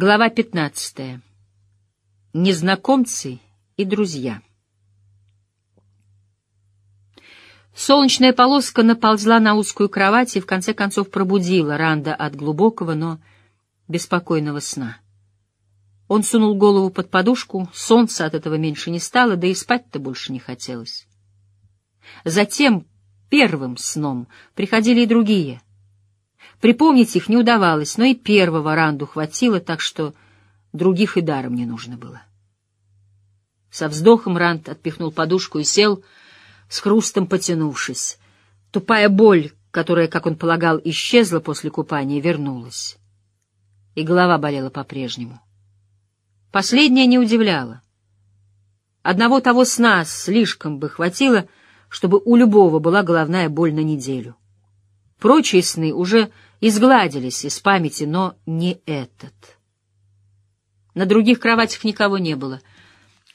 Глава 15. Незнакомцы и друзья. Солнечная полоска наползла на узкую кровать и в конце концов пробудила Ранда от глубокого, но беспокойного сна. Он сунул голову под подушку, солнца от этого меньше не стало, да и спать-то больше не хотелось. Затем, первым сном, приходили и другие — Припомнить их не удавалось, но и первого Ранду хватило, так что других и даром не нужно было. Со вздохом Ранд отпихнул подушку и сел, с хрустом потянувшись. Тупая боль, которая, как он полагал, исчезла после купания, вернулась. И голова болела по-прежнему. Последнее не удивляло. Одного того сна слишком бы хватило, чтобы у любого была головная боль на неделю. Прочие сны уже изгладились из памяти, но не этот. На других кроватях никого не было.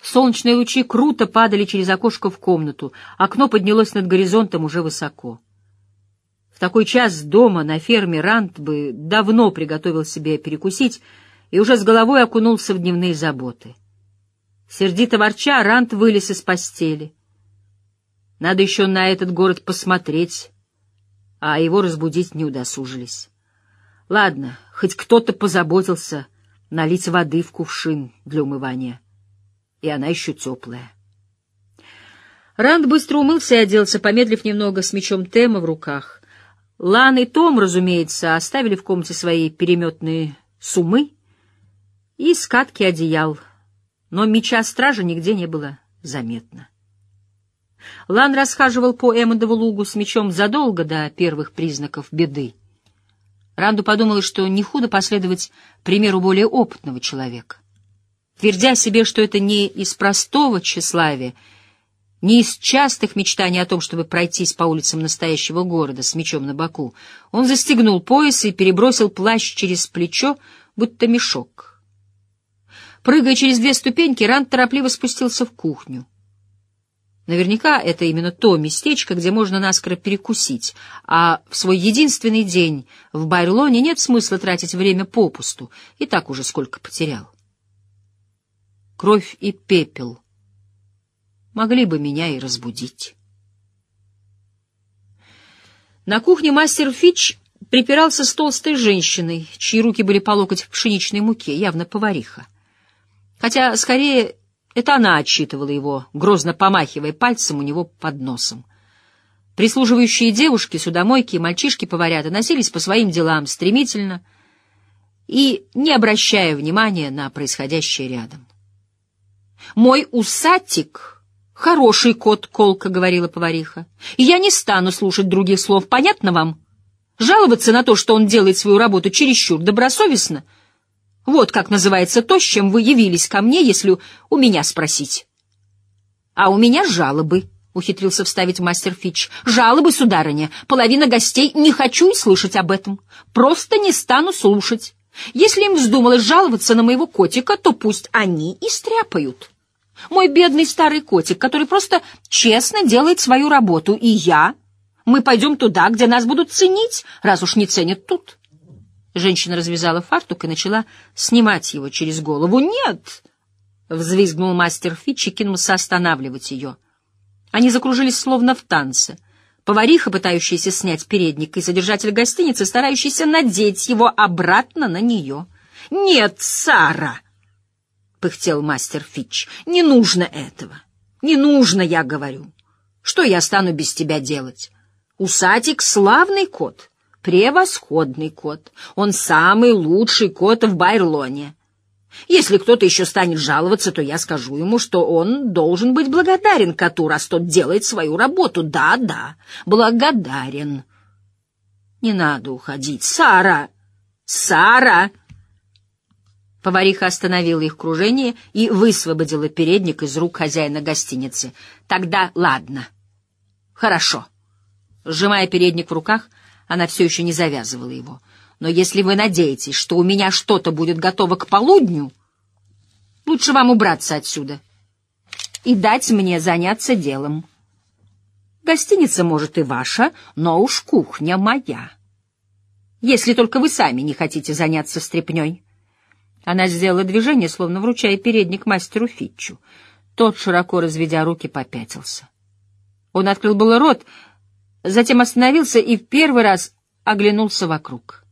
Солнечные лучи круто падали через окошко в комнату, окно поднялось над горизонтом уже высоко. В такой час дома на ферме Рант бы давно приготовил себе перекусить и уже с головой окунулся в дневные заботы. Сердито ворча, Рант вылез из постели. Надо еще на этот город посмотреть, а его разбудить не удосужились. Ладно, хоть кто-то позаботился налить воды в кувшин для умывания. И она еще теплая. Ранд быстро умылся и оделся, помедлив немного с мечом Тема в руках. Лан и Том, разумеется, оставили в комнате свои переметные сумы и скатки одеял, но меча стража нигде не было заметно. Лан расхаживал по Эммондову лугу с мечом задолго до первых признаков беды. Ранду подумалось, что не худо последовать примеру более опытного человека. Твердя себе, что это не из простого тщеславия, не из частых мечтаний о том, чтобы пройтись по улицам настоящего города с мечом на боку, он застегнул пояс и перебросил плащ через плечо, будто мешок. Прыгая через две ступеньки, Ранд торопливо спустился в кухню. Наверняка это именно то местечко, где можно наскоро перекусить, а в свой единственный день в Байрлоне нет смысла тратить время попусту, и так уже сколько потерял. Кровь и пепел могли бы меня и разбудить. На кухне мастер Фич припирался с толстой женщиной, чьи руки были по локоть в пшеничной муке, явно повариха. Хотя, скорее, это она отчитывала его, грозно помахивая пальцем у него под носом. Прислуживающие девушки, судомойки и мальчишки-поварята носились по своим делам стремительно и не обращая внимания на происходящее рядом. «Мой усатик — хороший кот», — колко говорила повариха, — «и я не стану слушать других слов, понятно вам? Жаловаться на то, что он делает свою работу чересчур добросовестно — вот как называется то, с чем вы явились ко мне, если у меня спросить. — А у меня жалобы, — ухитрился вставить мастер Фич. — Жалобы, сударыня. Половина гостей не хочу и слышать об этом. Просто не стану слушать. Если им вздумалось жаловаться на моего котика, то пусть они и стряпают. Мой бедный старый котик, который просто честно делает свою работу, и я... Мы пойдем туда, где нас будут ценить, раз уж не ценят тут. Женщина развязала фартук и начала снимать его через голову. «Нет!» — взвизгнул мастер Фитч и кинулся останавливать ее. Они закружились словно в танце. Повариха, пытающаяся снять передник, и содержатель гостиницы, старающийся надеть его обратно на нее. «Нет, Сара!» — пыхтел мастер Фитч. «Не нужно этого. Не нужно, я говорю. Что я стану без тебя делать? Усатик — славный кот» превосходный кот. Он самый лучший кот в Байрлоне. Если кто-то еще станет жаловаться, то я скажу ему, что он должен быть благодарен коту, раз тот делает свою работу. Да-да, благодарен. Не надо уходить. Сара! Сара! Повариха остановила их кружение и высвободила передник из рук хозяина гостиницы. Тогда ладно. Хорошо. Сжимая передник в руках, она все еще не завязывала его. «Но если вы надеетесь, что у меня что-то будет готово к полудню, лучше вам убраться отсюда и дать мне заняться делом. Гостиница, может, и ваша, но уж кухня моя. Если только вы сами не хотите заняться стряпней». Она сделала движение, словно вручая передник мастеру Фитчу. Тот, широко разведя руки, попятился. Он открыл было рот, затем остановился и в первый раз оглянулся вокруг.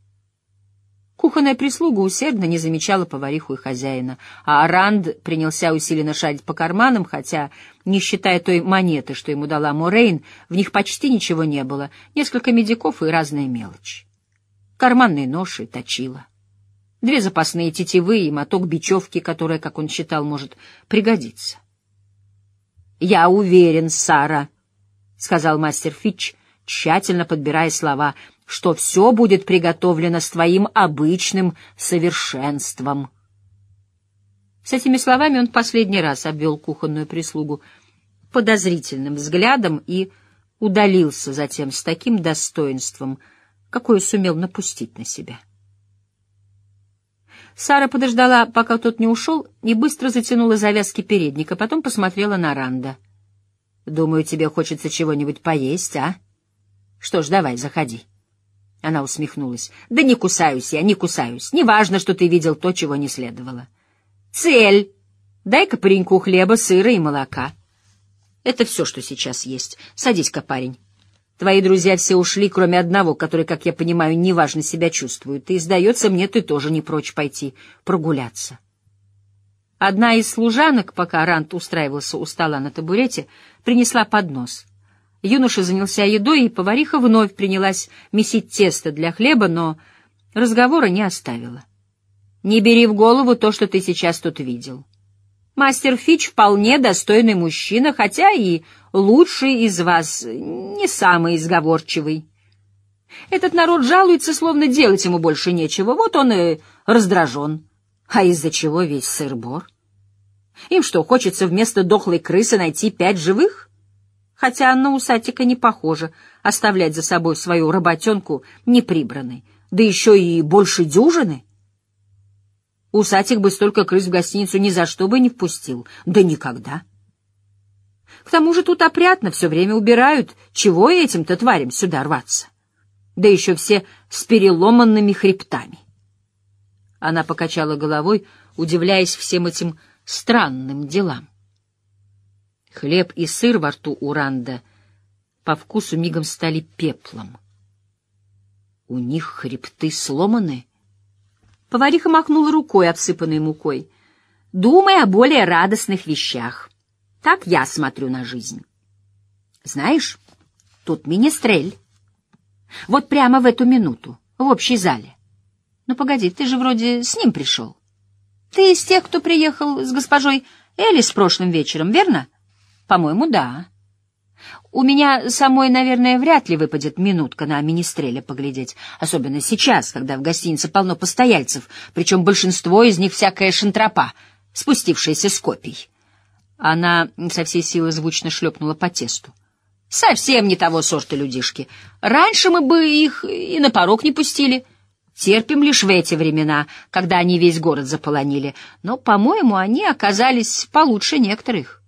Кухонная прислуга усердно не замечала повариху и хозяина, а Ранд принялся усиленно шарить по карманам, хотя, не считая той монеты, что ему дала Морейн, в них почти ничего не было, несколько медиков и разная мелочь. Карманные ноши точила. Две запасные тетивы и моток бечевки, которая, как он считал, может пригодиться. «Я уверен, Сара», — сказал мастер Фитч, тщательно подбирая слова, что все будет приготовлено с твоим обычным совершенством. С этими словами он последний раз обвел кухонную прислугу подозрительным взглядом и удалился затем с таким достоинством, какое сумел напустить на себя. Сара подождала, пока тот не ушел, и быстро затянула завязки передника, потом посмотрела на Ранда. — Думаю, тебе хочется чего-нибудь поесть, а? Что ж, давай, заходи. Она усмехнулась. — Да не кусаюсь я, не кусаюсь. Неважно, что ты видел то, чего не следовало. — Цель! Дай-ка пареньку хлеба, сыра и молока. Это все, что сейчас есть. Садись-ка, парень. Твои друзья все ушли, кроме одного, который, как я понимаю, неважно себя чувствует. И, сдается мне, ты тоже не прочь пойти прогуляться. Одна из служанок, пока Рант устраивался у стола на табурете, принесла поднос — Юноша занялся едой, и повариха вновь принялась месить тесто для хлеба, но разговора не оставила. «Не бери в голову то, что ты сейчас тут видел. Мастер Фич вполне достойный мужчина, хотя и лучший из вас, не самый изговорчивый. Этот народ жалуется, словно делать ему больше нечего, вот он и раздражен. А из-за чего весь сыр-бор? Им что, хочется вместо дохлой крысы найти пять живых?» Хотя на усатика не похоже оставлять за собой свою работенку неприбранной, да еще и больше дюжины. Усатик бы столько крыс в гостиницу ни за что бы не впустил, да никогда. К тому же тут опрятно, все время убирают, чего этим-то тварям сюда рваться? Да еще все с переломанными хребтами. Она покачала головой, удивляясь всем этим странным делам. Хлеб и сыр во рту у Ранда по вкусу мигом стали пеплом. У них хребты сломаны. Повариха махнула рукой, обсыпанной мукой. Думай о более радостных вещах. Так я смотрю на жизнь. Знаешь, тут министрель. Вот прямо в эту минуту, в общей зале. Ну, погоди, ты же вроде с ним пришел. Ты из тех, кто приехал с госпожой Элис прошлым вечером, верно? По-моему, да. У меня самой, наверное, вряд ли выпадет минутка на министреля поглядеть, особенно сейчас, когда в гостинице полно постояльцев, причем большинство из них всякая шантропа, спустившаяся с копий. Она со всей силы звучно шлепнула по тесту. Совсем не того сорта людишки. Раньше мы бы их и на порог не пустили. Терпим лишь в эти времена, когда они весь город заполонили. Но, по-моему, они оказались получше некоторых.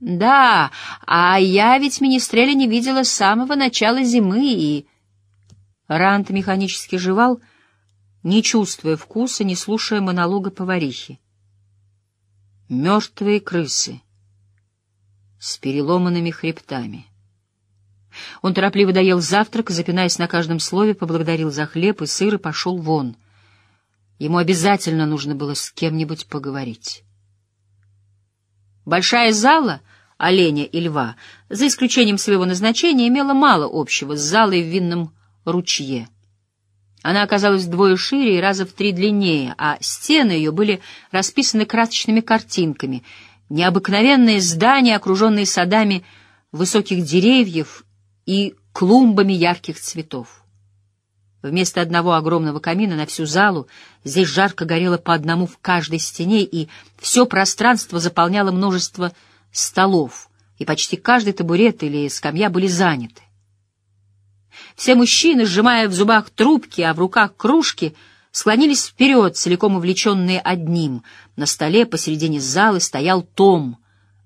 Да, а я ведь Министреля не видела с самого начала зимы, и... Рант механически жевал, не чувствуя вкуса, не слушая монолога поварихи. Мертвые крысы с переломанными хребтами. Он торопливо доел завтрак, запинаясь на каждом слове, поблагодарил за хлеб и сыр и пошел вон. Ему обязательно нужно было с кем-нибудь поговорить. Большая зала оленя и льва, за исключением своего назначения, имела мало общего с залой в винном ручье. Она оказалась вдвое шире и раза в три длиннее, а стены ее были расписаны красочными картинками, необыкновенные здания, окруженные садами высоких деревьев и клумбами ярких цветов. Вместо одного огромного камина на всю залу здесь жарко горело по одному в каждой стене, и все пространство заполняло множество столов, и почти каждый табурет или скамья были заняты. Все мужчины, сжимая в зубах трубки, а в руках кружки, склонились вперед, целиком увлеченные одним. На столе посередине залы стоял Том.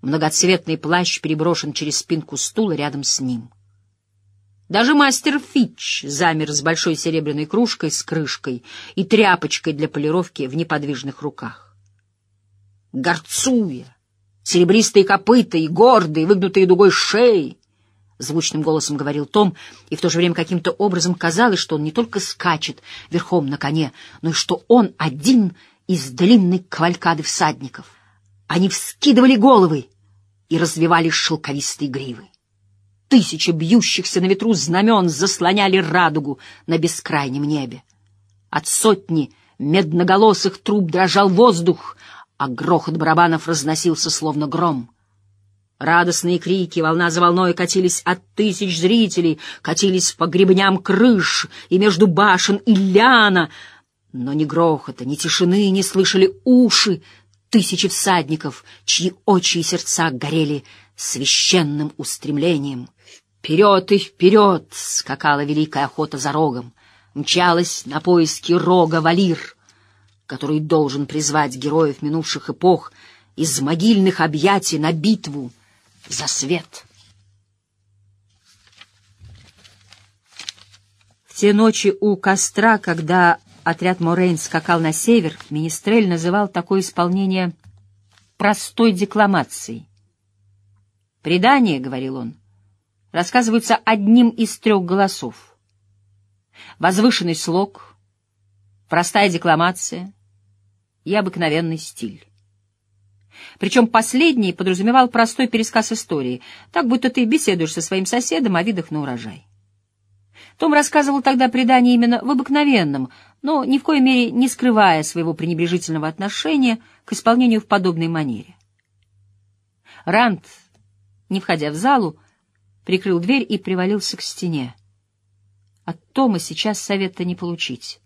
Многоцветный плащ переброшен через спинку стула рядом с ним. Даже мастер Фитч замер с большой серебряной кружкой с крышкой и тряпочкой для полировки в неподвижных руках. Горцуя, серебристые копыта и гордые, выгнутые дугой шеи, — звучным голосом говорил Том, и в то же время каким-то образом казалось, что он не только скачет верхом на коне, но и что он один из длинной кавалькады всадников. Они вскидывали головы и развивали шелковистые гривы. Тысячи бьющихся на ветру знамен заслоняли радугу на бескрайнем небе. От сотни медноголосых труб дрожал воздух, а грохот барабанов разносился словно гром. Радостные крики волна за волной катились от тысяч зрителей, катились по гребням крыш и между башен и ляна, но ни грохота, ни тишины не слышали уши тысячи всадников, чьи очи и сердца горели священным устремлением. Вперед и вперед скакала великая охота за рогом, мчалась на поиски рога Валир, который должен призвать героев минувших эпох из могильных объятий на битву за свет. В те ночи у костра, когда отряд Морейн скакал на север, Министрель называл такое исполнение простой декламацией. «Предание, — говорил он, — рассказывается одним из трех голосов. Возвышенный слог, простая декламация и обыкновенный стиль. Причем последний подразумевал простой пересказ истории, так будто ты беседуешь со своим соседом о видах на урожай. Том рассказывал тогда предание именно в обыкновенном, но ни в коей мере не скрывая своего пренебрежительного отношения к исполнению в подобной манере. Ранд, не входя в залу, прикрыл дверь и привалился к стене. От Тома сейчас совета не получить.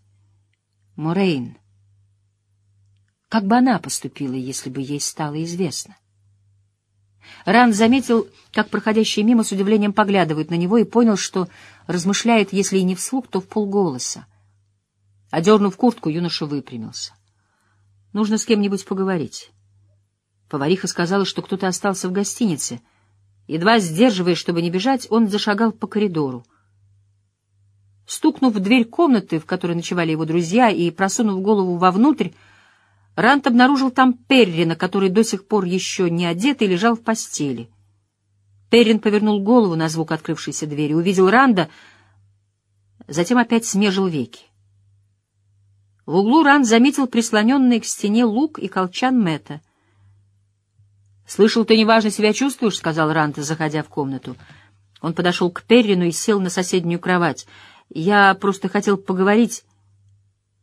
Морейн. Как бы она поступила, если бы ей стало известно? Ран заметил, как проходящие мимо с удивлением поглядывают на него, и понял, что размышляет, если и не вслух, то в полголоса. Одернув куртку, юноша выпрямился. Нужно с кем-нибудь поговорить. Повариха сказала, что кто-то остался в гостинице. Едва сдерживаясь, чтобы не бежать, он зашагал по коридору. Стукнув в дверь комнаты, в которой ночевали его друзья, и просунув голову вовнутрь, Рант обнаружил там Перрина, который до сих пор еще не одет и лежал в постели. Перрин повернул голову на звук открывшейся двери, увидел Ранда, затем опять смежил веки. В углу Ранд заметил прислоненный к стене лук и колчан Мэтта. «Слышал, ты неважно себя чувствуешь», — сказал Рант, заходя в комнату. Он подошел к Перрину и сел на соседнюю кровать. «Я просто хотел поговорить.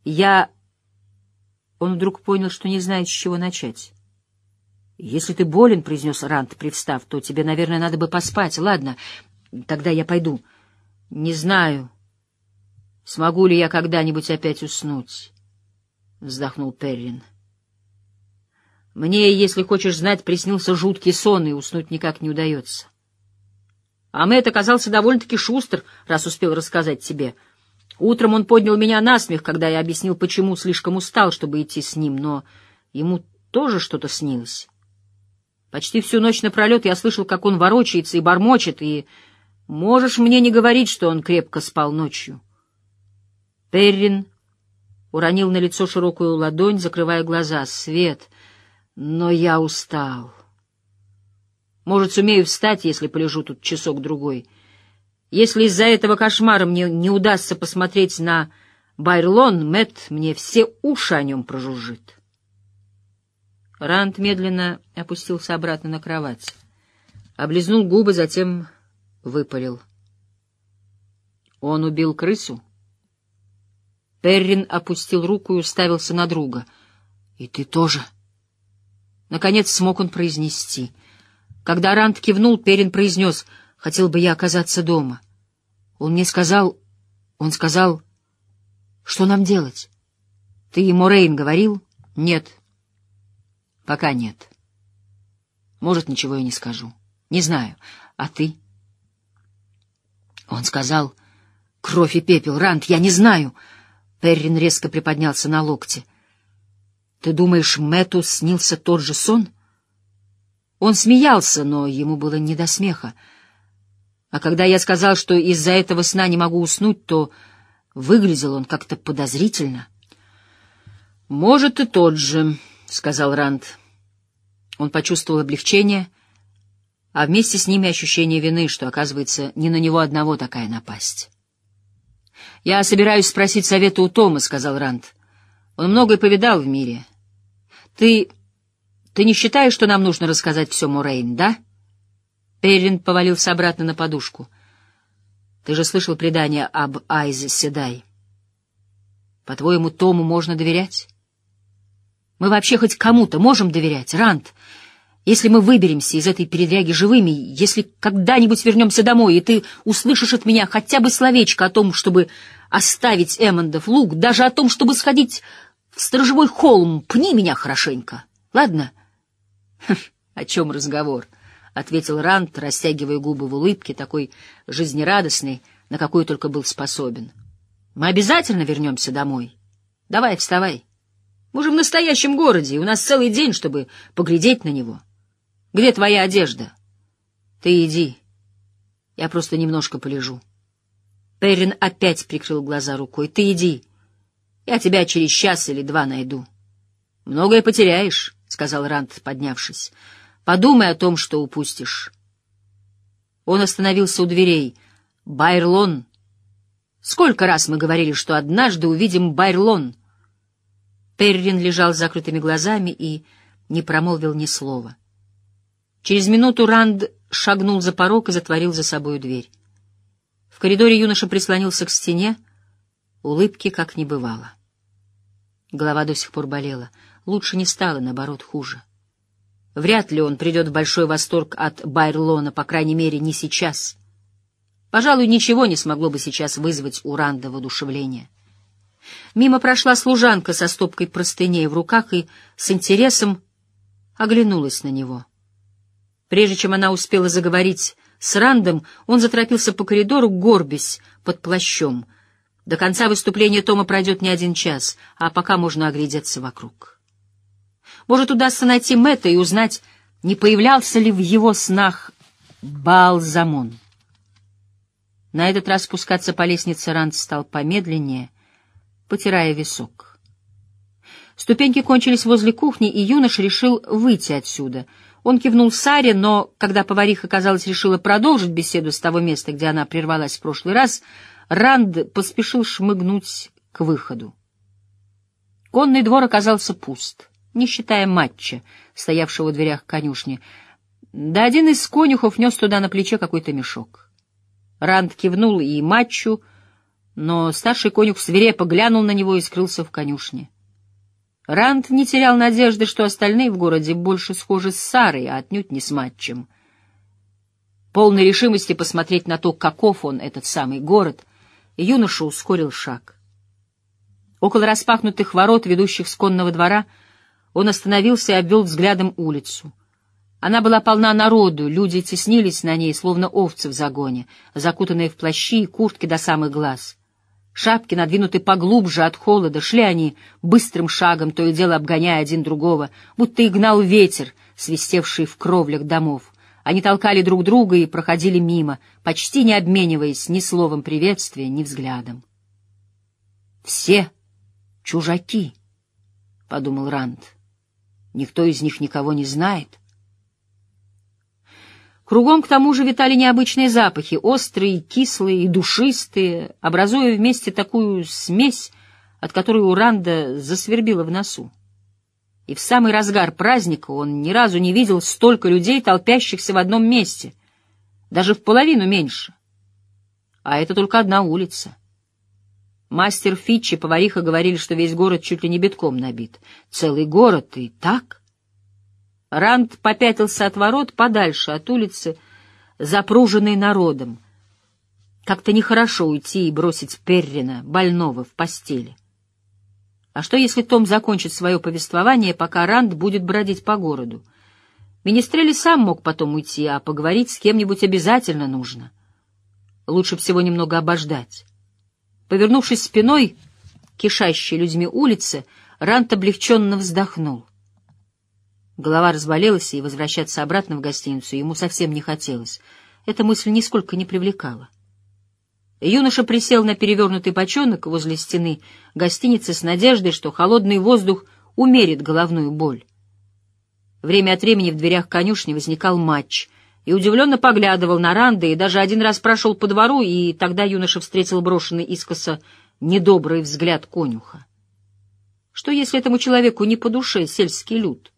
Я он вдруг понял, что не знает, с чего начать. «Если ты болен, — произнес Рант, привстав, — то тебе, наверное, надо бы поспать. Ладно, тогда я пойду. Не знаю, смогу ли я когда-нибудь опять уснуть», — вздохнул Перрин. «Мне, если хочешь знать, приснился жуткий сон, и уснуть никак не удается. А Мэтт оказался довольно-таки шустр, раз успел рассказать тебе». Утром он поднял меня на смех, когда я объяснил, почему слишком устал, чтобы идти с ним, но ему тоже что-то снилось. Почти всю ночь напролет я слышал, как он ворочается и бормочет, и можешь мне не говорить, что он крепко спал ночью. Перрин уронил на лицо широкую ладонь, закрывая глаза. Свет, но я устал. Может, сумею встать, если полежу тут часок-другой. Если из-за этого кошмара мне не удастся посмотреть на Байрлон, Мэт мне все уши о нем прожужжит. Ранд медленно опустился обратно на кровать. Облизнул губы, затем выпалил. Он убил крысу? Перрин опустил руку и уставился на друга. — И ты тоже? Наконец смог он произнести. Когда Ранд кивнул, Перрин произнес — Хотел бы я оказаться дома. Он мне сказал... Он сказал... Что нам делать? Ты и Морейн говорил? Нет. Пока нет. Может, ничего я не скажу. Не знаю. А ты? Он сказал... Кровь и пепел, Рант, я не знаю. Перрин резко приподнялся на локте. Ты думаешь, Мэту снился тот же сон? Он смеялся, но ему было не до смеха. А когда я сказал, что из-за этого сна не могу уснуть, то выглядел он как-то подозрительно. «Может, и тот же», — сказал Ранд. Он почувствовал облегчение, а вместе с ними ощущение вины, что, оказывается, не на него одного такая напасть. «Я собираюсь спросить совета у Тома», — сказал Ранд. «Он многое повидал в мире. Ты... ты не считаешь, что нам нужно рассказать все Мурейн, да?» Перрин повалился обратно на подушку. «Ты же слышал предание об Айзе Седай. По-твоему, Тому можно доверять?» Мы вообще хоть кому-то можем доверять, Ранд? Если мы выберемся из этой передряги живыми, если когда-нибудь вернемся домой, и ты услышишь от меня хотя бы словечко о том, чтобы оставить Эммондов луг, даже о том, чтобы сходить в сторожевой холм, пни меня хорошенько, ладно? — О чем разговор? — ответил Ранд, растягивая губы в улыбке, такой жизнерадостной, на какую только был способен. — Мы обязательно вернемся домой. Давай, вставай. Мы же в настоящем городе, и у нас целый день, чтобы поглядеть на него. Где твоя одежда? Ты иди. Я просто немножко полежу. Перрин опять прикрыл глаза рукой. Ты иди. Я тебя через час или два найду. Многое потеряешь, — сказал Рант, поднявшись. Подумай о том, что упустишь. Он остановился у дверей. Байрлон. Сколько раз мы говорили, что однажды увидим Байрлон — Перрин лежал с закрытыми глазами и не промолвил ни слова. Через минуту Ранд шагнул за порог и затворил за собою дверь. В коридоре юноша прислонился к стене, улыбки как не бывало. Голова до сих пор болела. Лучше не стало, наоборот, хуже. Вряд ли он придет в большой восторг от Байрлона, по крайней мере, не сейчас. Пожалуй, ничего не смогло бы сейчас вызвать у Ранда воодушевление. Мимо прошла служанка со стопкой простыней в руках и с интересом оглянулась на него. Прежде чем она успела заговорить с Рандом, он заторопился по коридору, горбясь под плащом. До конца выступления Тома пройдет не один час, а пока можно оглядеться вокруг. Может, удастся найти Мэтта и узнать, не появлялся ли в его снах Балзамон. На этот раз спускаться по лестнице Ранд стал помедленнее — потирая висок. Ступеньки кончились возле кухни, и юноша решил выйти отсюда. Он кивнул Саре, но, когда повариха, казалось, решила продолжить беседу с того места, где она прервалась в прошлый раз, Ранд поспешил шмыгнуть к выходу. Конный двор оказался пуст, не считая матча, стоявшего в дверях конюшни. Да один из конюхов нес туда на плече какой-то мешок. Ранд кивнул и матчу, но старший конюх свирепо глянул на него и скрылся в конюшне. Ранд не терял надежды, что остальные в городе больше схожи с Сарой, а отнюдь не с матчем. Полной решимости посмотреть на то, каков он, этот самый город, юноша ускорил шаг. Около распахнутых ворот, ведущих с конного двора, он остановился и обвел взглядом улицу. Она была полна народу, люди теснились на ней, словно овцы в загоне, закутанные в плащи и куртки до самых глаз. Шапки надвинуты поглубже от холода, шли они быстрым шагом, то и дело обгоняя один другого, будто и гнал ветер, свистевший в кровлях домов. Они толкали друг друга и проходили мимо, почти не обмениваясь ни словом приветствия, ни взглядом. «Все чужаки», — подумал Ранд. «Никто из них никого не знает». Кругом к тому же витали необычные запахи, острые, кислые и душистые, образуя вместе такую смесь, от которой у Ранда засвербило в носу. И в самый разгар праздника он ни разу не видел столько людей, толпящихся в одном месте, даже в половину меньше. А это только одна улица. Мастер Фитчи и повариха говорили, что весь город чуть ли не битком набит. Целый город и так... Ранд попятился от ворот подальше от улицы, запруженной народом. Как-то нехорошо уйти и бросить Перрина, больного, в постели. А что, если Том закончит свое повествование, пока Ранд будет бродить по городу? Министрели сам мог потом уйти, а поговорить с кем-нибудь обязательно нужно. Лучше всего немного обождать. Повернувшись спиной кишащей людьми улице, Рант облегченно вздохнул. Голова разболелась, и возвращаться обратно в гостиницу ему совсем не хотелось. эта мысль нисколько не привлекала. Юноша присел на перевернутый бочонок возле стены гостиницы с надеждой, что холодный воздух умерит головную боль. Время от времени в дверях конюшни возникал матч, и удивленно поглядывал на Ранды, и даже один раз прошел по двору, и тогда юноша встретил брошенный искоса недобрый взгляд конюха. Что если этому человеку не по душе сельский люд?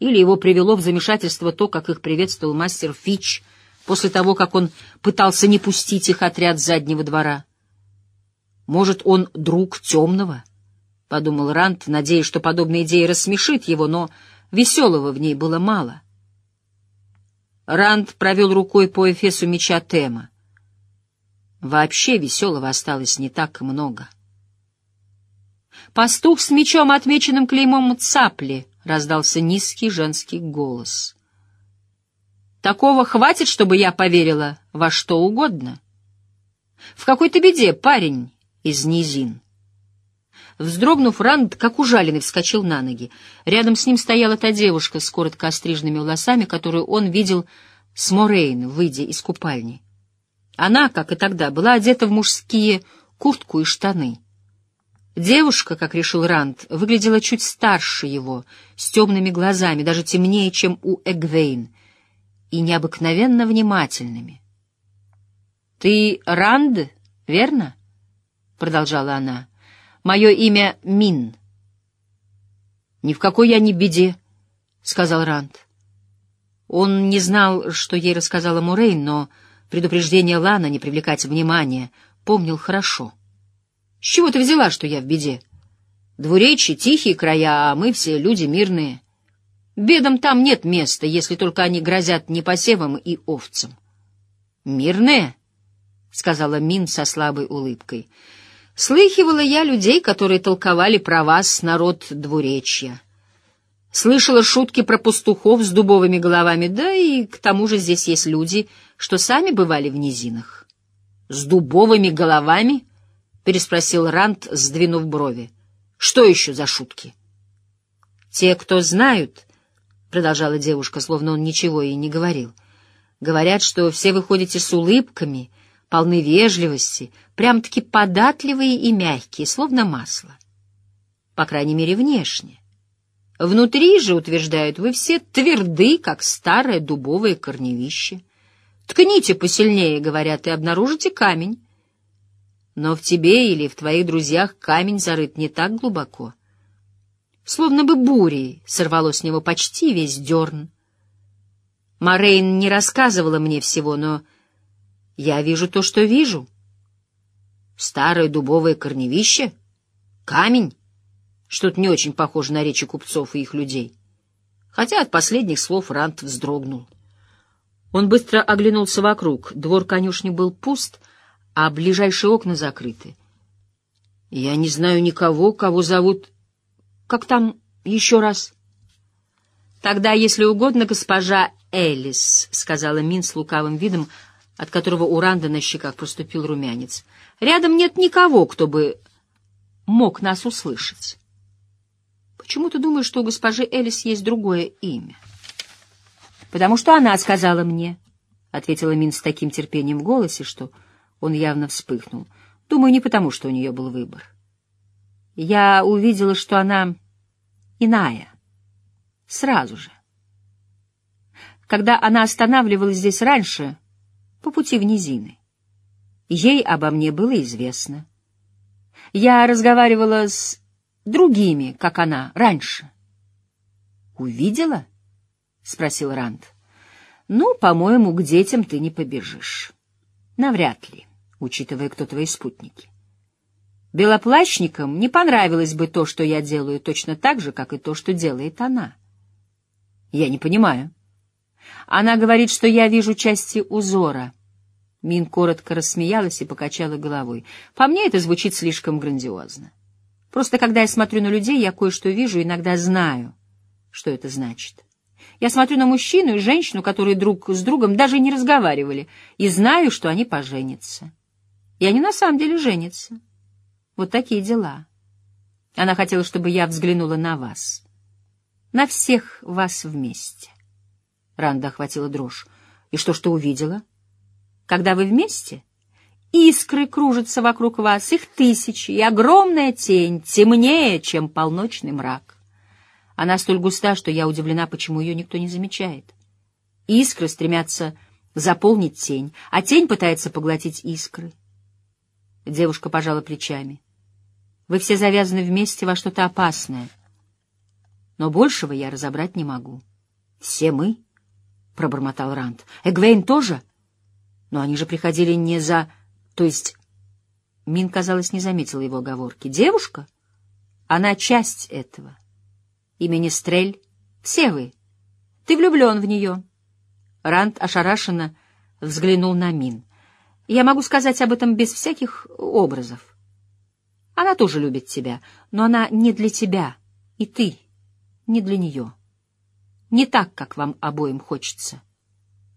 Или его привело в замешательство то, как их приветствовал мастер Фич — после того, как он пытался не пустить их отряд с заднего двора. «Может, он друг темного?» — подумал Рант, надеясь, что подобная идея рассмешит его, но веселого в ней было мало. Ранд провел рукой по эфесу меча Тема. Вообще веселого осталось не так много. «Пастух с мечом, отмеченным клеймом цапли!» — раздался низкий женский голос. Такого хватит, чтобы я поверила во что угодно. В какой-то беде парень из низин. Вздрогнув, Ранд, как ужаленный, вскочил на ноги. Рядом с ним стояла та девушка с коротко остриженными волосами, которую он видел с Морейн, выйдя из купальни. Она, как и тогда, была одета в мужские куртку и штаны. Девушка, как решил Ранд, выглядела чуть старше его, с темными глазами, даже темнее, чем у Эгвейн — и необыкновенно внимательными. «Ты Ранд, верно?» — продолжала она. «Мое имя Мин». «Ни в какой я не беде», — сказал Ранд. Он не знал, что ей рассказала Мурейн, но предупреждение Лана не привлекать внимания помнил хорошо. «С чего ты взяла, что я в беде? Двуречи — тихие края, а мы все люди мирные». Бедам там нет места, если только они грозят непосевам и овцам. «Мирные?» — сказала Мин со слабой улыбкой. «Слыхивала я людей, которые толковали про вас, народ двуречья. Слышала шутки про пастухов с дубовыми головами, да и к тому же здесь есть люди, что сами бывали в низинах». «С дубовыми головами?» — переспросил Рант, сдвинув брови. «Что еще за шутки?» «Те, кто знают...» продолжала девушка, словно он ничего и не говорил. Говорят, что все выходите с улыбками, полны вежливости, прям-таки податливые и мягкие, словно масло. По крайней мере, внешне. Внутри же, утверждают, вы все тверды, как старое дубовое корневище. Ткните посильнее, говорят, и обнаружите камень. Но в тебе или в твоих друзьях камень зарыт не так глубоко — Словно бы бурей сорвало с него почти весь дерн. Морейн не рассказывала мне всего, но я вижу то, что вижу. Старое дубовое корневище? Камень? Что-то не очень похоже на речи купцов и их людей. Хотя от последних слов Рант вздрогнул. Он быстро оглянулся вокруг. Двор конюшни был пуст, а ближайшие окна закрыты. Я не знаю никого, кого зовут как там еще раз? Тогда, если угодно, госпожа Элис, — сказала Мин с лукавым видом, от которого у Ранда на щеках проступил румянец. Рядом нет никого, кто бы мог нас услышать. Почему ты думаешь, что у госпожи Элис есть другое имя? Потому что она сказала мне, — ответила Мин с таким терпением в голосе, что он явно вспыхнул. Думаю, не потому, что у нее был выбор. Я увидела, что она иная. Сразу же. Когда она останавливалась здесь раньше, по пути в низины, ей обо мне было известно. Я разговаривала с другими, как она, раньше. «Увидела?» — спросил Ранд. «Ну, по-моему, к детям ты не побежишь. Навряд ли, учитывая, кто твои спутники. Белоплащникам не понравилось бы то, что я делаю, точно так же, как и то, что делает она. Я не понимаю. Она говорит, что я вижу части узора. Мин коротко рассмеялась и покачала головой. По мне это звучит слишком грандиозно. Просто когда я смотрю на людей, я кое-что вижу, иногда знаю, что это значит. Я смотрю на мужчину и женщину, которые друг с другом даже не разговаривали, и знаю, что они поженятся. И они на самом деле женятся. Вот такие дела. Она хотела, чтобы я взглянула на вас. На всех вас вместе. Ранда охватила дрожь. И что ж ты увидела? Когда вы вместе, искры кружатся вокруг вас, их тысячи, и огромная тень темнее, чем полночный мрак. Она столь густа, что я удивлена, почему ее никто не замечает. Искры стремятся заполнить тень, а тень пытается поглотить искры. Девушка пожала плечами. Вы все завязаны вместе во что-то опасное. Но большего я разобрать не могу. Все мы, — пробормотал Ранд. Эгвейн тоже? Но они же приходили не за... То есть... Мин, казалось, не заметила его оговорки. Девушка? Она часть этого. Имени Стрель. Все вы. Ты влюблен в нее. Ранд ошарашенно взглянул на Мин. Я могу сказать об этом без всяких образов. Она тоже любит тебя, но она не для тебя, и ты не для нее. Не так, как вам обоим хочется.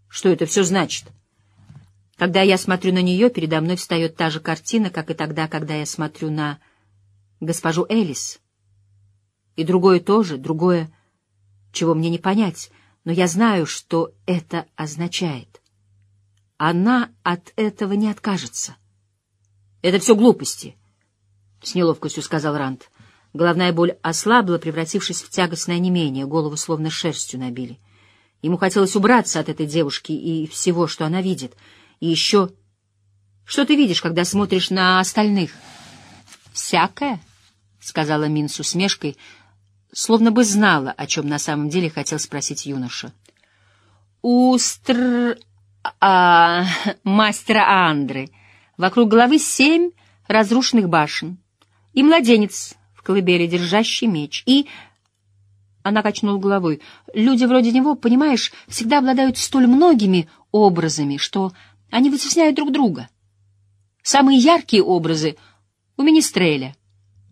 Что это все значит? Когда я смотрю на нее, передо мной встает та же картина, как и тогда, когда я смотрю на госпожу Элис. И другое тоже, другое, чего мне не понять, но я знаю, что это означает. Она от этого не откажется. Это все глупости, — с неловкостью сказал Ранд. Головная боль ослабла, превратившись в тягостное онемение, голову словно шерстью набили. Ему хотелось убраться от этой девушки и всего, что она видит. И еще... Что ты видишь, когда смотришь на остальных? «Всякое», — сказала Мин с усмешкой, словно бы знала, о чем на самом деле хотел спросить юноша. «Устр... А, мастера Андры. Вокруг головы семь разрушенных башен. И младенец колыбели, держащий меч. И... Она качнула головой. Люди вроде него, понимаешь, всегда обладают столь многими образами, что они вытесняют друг друга. Самые яркие образы у Министреля.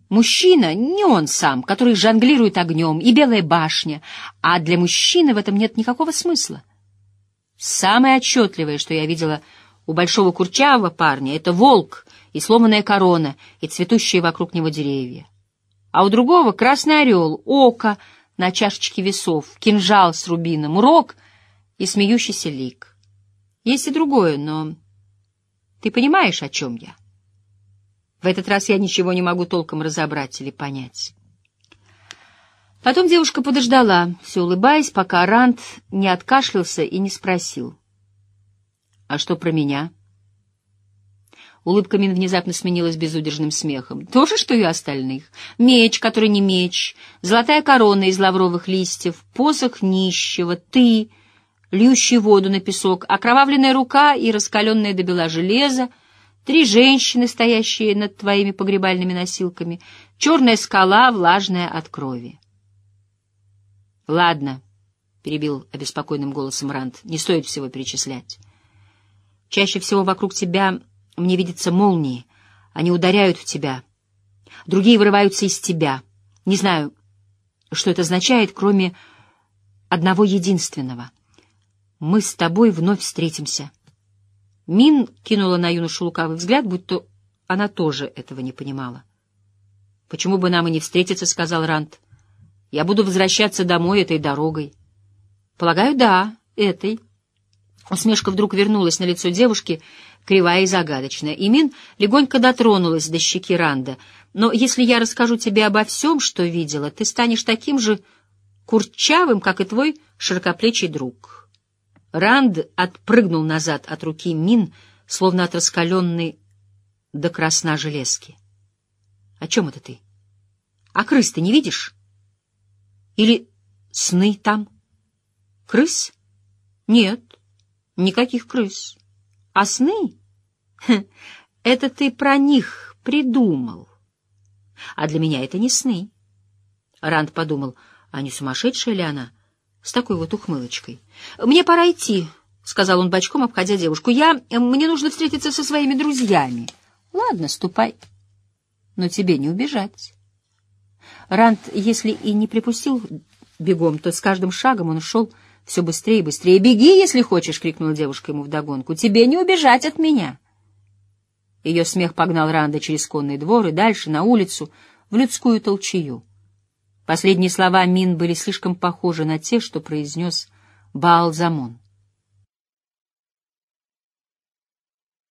Мужчина, не он сам, который жонглирует огнем, и белая башня, а для мужчины в этом нет никакого смысла. Самое отчетливое, что я видела у большого курчавого парня, это волк и сломанная корона, и цветущие вокруг него деревья. А у другого красный орел, око на чашечке весов, кинжал с рубином, рог и смеющийся лик. Есть и другое, но ты понимаешь, о чем я? В этот раз я ничего не могу толком разобрать или понять. Потом девушка подождала, все улыбаясь, пока Ранд не откашлялся и не спросил. — А что про меня? Улыбка Мин внезапно сменилась безудержным смехом. То же, что и остальных. Меч, который не меч, золотая корона из лавровых листьев, посох нищего, ты, льющий воду на песок, окровавленная рука и раскаленное до бела железо, три женщины, стоящие над твоими погребальными носилками, черная скала, влажная от крови. — Ладно, — перебил обеспокоенным голосом Ранд, — не стоит всего перечислять. Чаще всего вокруг тебя мне видятся молнии, они ударяют в тебя. Другие вырываются из тебя. Не знаю, что это означает, кроме одного единственного. Мы с тобой вновь встретимся. Мин кинула на юношу лукавый взгляд, будто она тоже этого не понимала. — Почему бы нам и не встретиться, — сказал Ранд. Я буду возвращаться домой этой дорогой. Полагаю, да, этой. Усмешка вдруг вернулась на лицо девушки, кривая и загадочная. И Мин легонько дотронулась до щеки Ранда. Но если я расскажу тебе обо всем, что видела, ты станешь таким же курчавым, как и твой широкоплечий друг. Ранд отпрыгнул назад от руки Мин, словно от раскаленной до красна железки. — О чем это ты? — А крыс ты не видишь? Или сны там? Крыс? Нет, никаких крыс. А сны? это ты про них придумал. А для меня это не сны. Ранд подумал, а не сумасшедшая ли она? С такой вот ухмылочкой. Мне пора идти, — сказал он бочком, обходя девушку. Я... Мне нужно встретиться со своими друзьями. Ладно, ступай. Но тебе не убежать. Ранд, если и не припустил бегом, то с каждым шагом он шел все быстрее и быстрее. «Беги, если хочешь!» — крикнула девушка ему вдогонку. «Тебе не убежать от меня!» Ее смех погнал Ранда через конный двор и дальше, на улицу, в людскую толчею. Последние слова Мин были слишком похожи на те, что произнес Баал Замон.